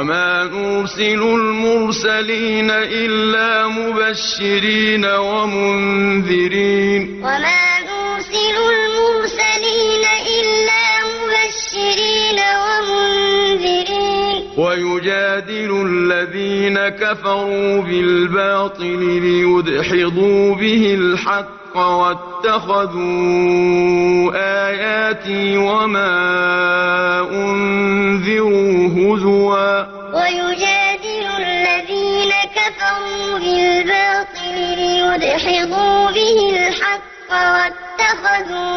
وما نرسل المرسلين إلا مبشرين ومنذرين وما نرسل المرسلين إلا مبشرين ومنذرين ويجادل الذين كفروا بالباطل ليدحضوا به الحق واتخذوا آياتي وما هزوا. ويجادل الذين كفروا بالباطل ليدحضوا به الحق واتخذوا